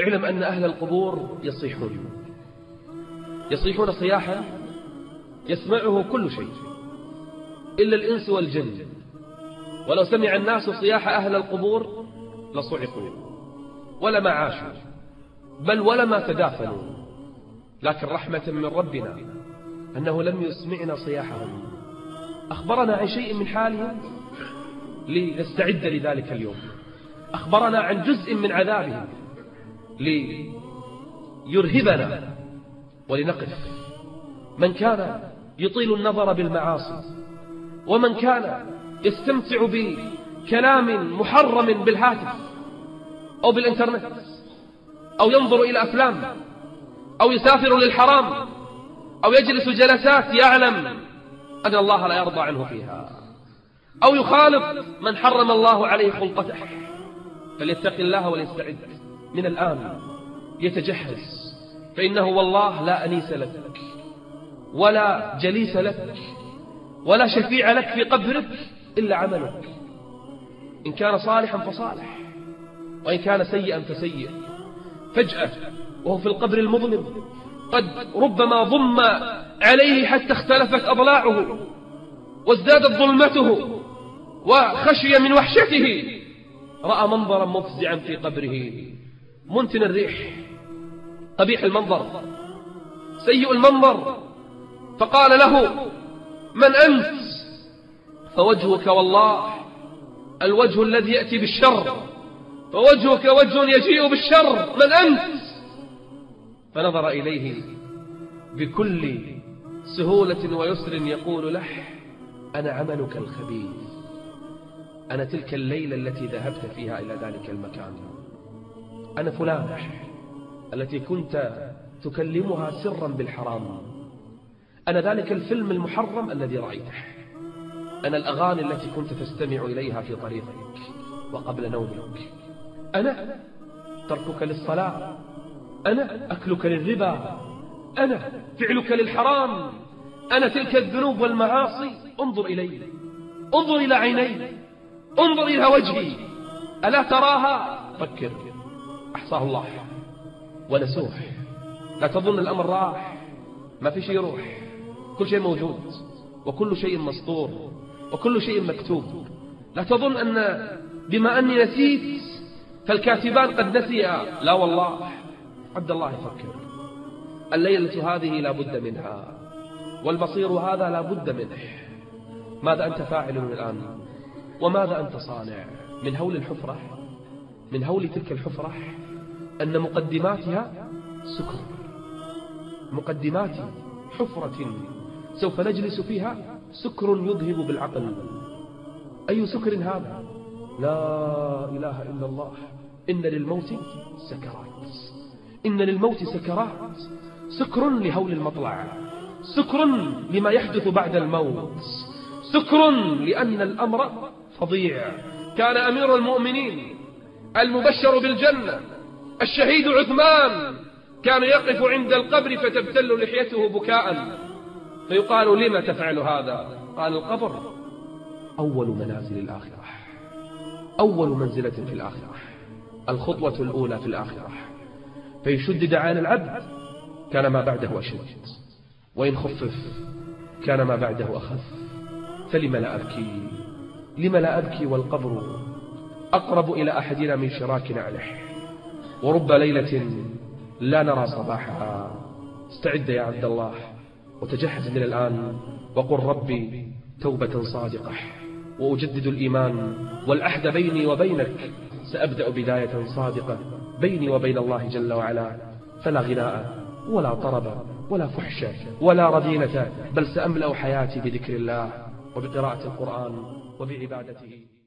اعلم أن أهل القبور يصيحون. يصيحون صياحا يسمعه كل شيء إلا الإنس والجن. ولو سمع الناس صياح أهل القبور لصعقوا ولما عاشوا بل ولما تدافنوا لكن رحمة من ربنا أنه لم يسمعنا صياحهم. أخبرنا عن شيء من حالهم؟ لنستعد لذلك اليوم. أخبرنا عن جزء من عذابهم. ليرهبنا. ولنقف. من كان يطيل النظر بالمعاصي ومن كان يستمتع بكلام محرم بالهاتف أو بالإنترنت أو ينظر إلى أفلام أو يسافر للحرام أو يجلس جلسات يعلم أن الله لا يرضى عنه فيها أو يخالط من حرم الله عليه خلطته فليتق الله وليستعد. من الآن يتجهز. فإنه والله لا أنيس لك ولا جليس لك ولا شفيع لك في قبرك إلا عملك. إن كان صالحا فصالح وإن كان سيئا فسيء فجأة وهو في القبر المظلم. قد ربما ضم عليه حتى اختلفت أضلاعه وازدادت ظلمته وخشي من وحشته. رأى منظرا مفزعا في قبره. منتن الريح قبيح المنظر سيء المنظر. فقال له من أنت؟ فوجهك والله الوجه الذي يأتي بالشر فوجهك وجه يجيء بالشر. من أنت؟ فنظر إليه بكل سهولة ويسر يقول له أنا عملك الخبيث أنا تلك الليلة التي ذهبت فيها إلى ذلك المكان. أنا فلان. التي كنت تكلمها سرا بالحرام. أنا ذلك الفيلم المحرم الذي رأيته. أنا الأغاني التي كنت تستمع إليها في طريقك وقبل نومك. أنا تركك للصلاة. أنا أكلك للربا. أنا فعلك للحرام. أنا تلك الذنوب والمعاصي. انظر إلي. انظر إلى عيني. انظر إلى وجهي. ألا تراها؟ فكر. أحصاه الله. ونسوح لا تظن الأمر راح. ما في شيء يروح. كل شيء موجود. وكل شيء مسطور. وكل شيء مكتوب. لا تظن أن بما أني نسيت فالكاتبان قد نسيا. لا والله. عبد الله يفكر. الليلة هذه لا بد منها. والمصير هذا لا بد منه. ماذا أنت فاعل الآن؟ وماذا أنت صانع؟ من هول الحفرة؟ من هول تلك الحفرة أن مقدماتها سكر. مقدمات حفرة سوف نجلس فيها سكر يذهب بالعقل. أي سكر هذا؟ لا إله إلا الله. إن للموت سكرات. إن للموت سكرات. سكر لهول المطلع. سكر لما يحدث بعد الموت. سكر لأن الأمر فظيع. كان أمير المؤمنين المبشر بالجنة. الشهيد عثمان كان يقف عند القبر فتبتل لحيته بكاء. فيقال لما تفعل هذا؟ قال القبر. أول منازل الآخرة. أول منزلة في الآخرة. الخطوة الأولى في الآخرة. فإن شدد عن العبد. كان ما بعده أشد. وإن خفف كان ما بعده أخف. فلم لا أبكي؟ لم لا أبكي والقبر أقرب إلى أحدنا من شراك نعله. ورب ليلة لا نرى صباحها. استعد يا عبد الله وتجهز من الآن وقل ربي توبة صادقة. وأجدد الإيمان والعهد بيني وبينك. سأبدأ بداية صادقة بيني وبين الله جل وعلا. فلا غناء ولا طرب ولا فحش ولا رذينة بل سأملأ حياتي بذكر الله وبقراءة القرآن وبعبادته.